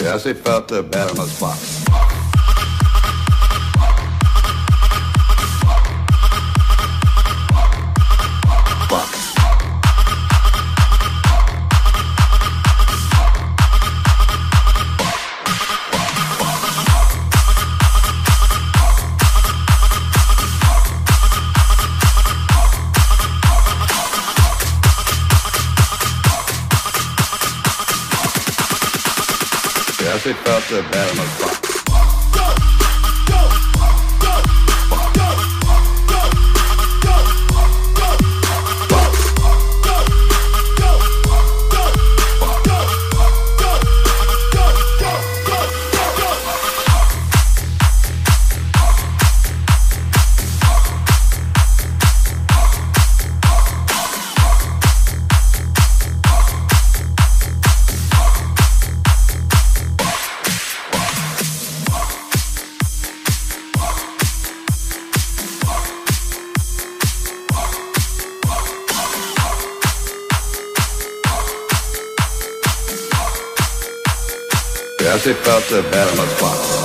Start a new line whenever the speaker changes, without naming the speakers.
Ja, sie fährt der Bärmersbach. On the spot. As it felt Percy, Percy, Percy, Bach.